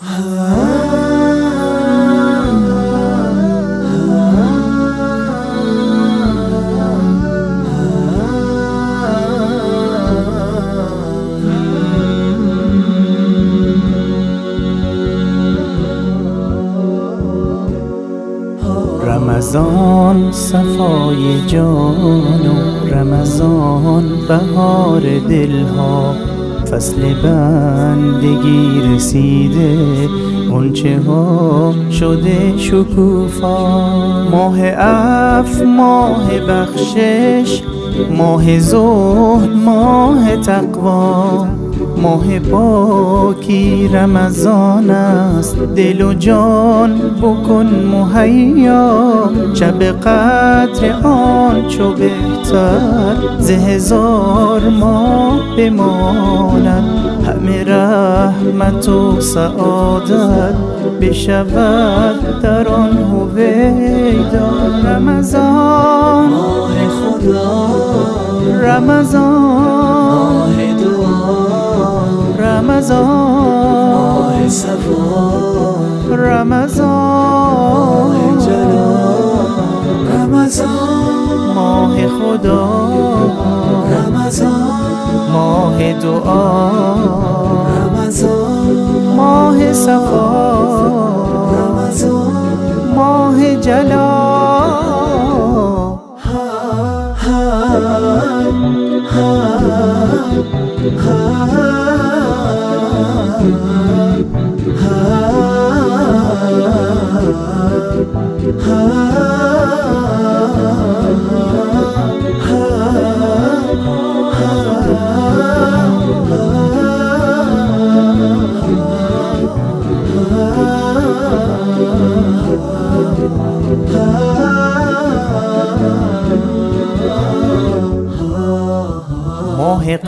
رمضان صفای جان و رمضان بهار دلها. فصل بندگی رسیده. غنچه ها شده شکوفا. ماه عفو ماه بخشش ماه زهد ماه تقوا. ماه پاکی رمضان است. دل و جان بکن مهیا. شب قدر آن چو بهتر. ز هزار ماه بماند. همه رحمت و سعادت بشود در آن هویدا. رمضان. ماه خدا. رمضان. رمضان. ماه رمضان ماه رمضان ماه خدا رمضان ماه دعا رمضان ماه صفا رمضان ماه جلال ماه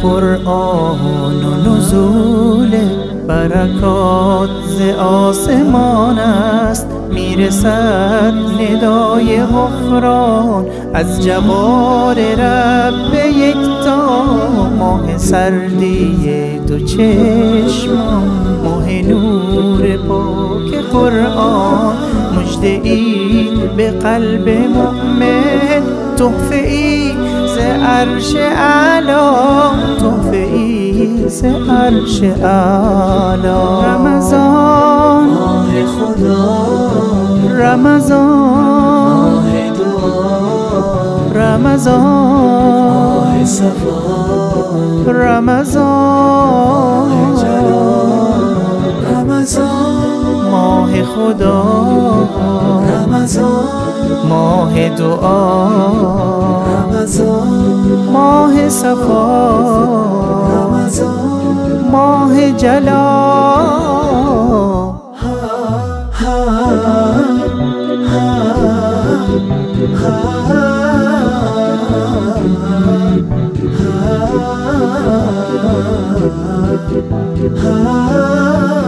قرآن و نزول برکات ز آسمان است. می‌رسد ندای غفران از جوار رب یکتا. ماه سردی دو چشم ماه نور پاک قرآن. مجده ای به قلب مؤمن تحفه ای عرش اعلا تحفه ای ز عرش اعلا رمضان ماه خدا رمضان ماه دعا رمضان ماه صفا رمضان. رمضان ماه خدا رمضان ماه دعا رمضان ماه صفا رمضان ماه جلال ha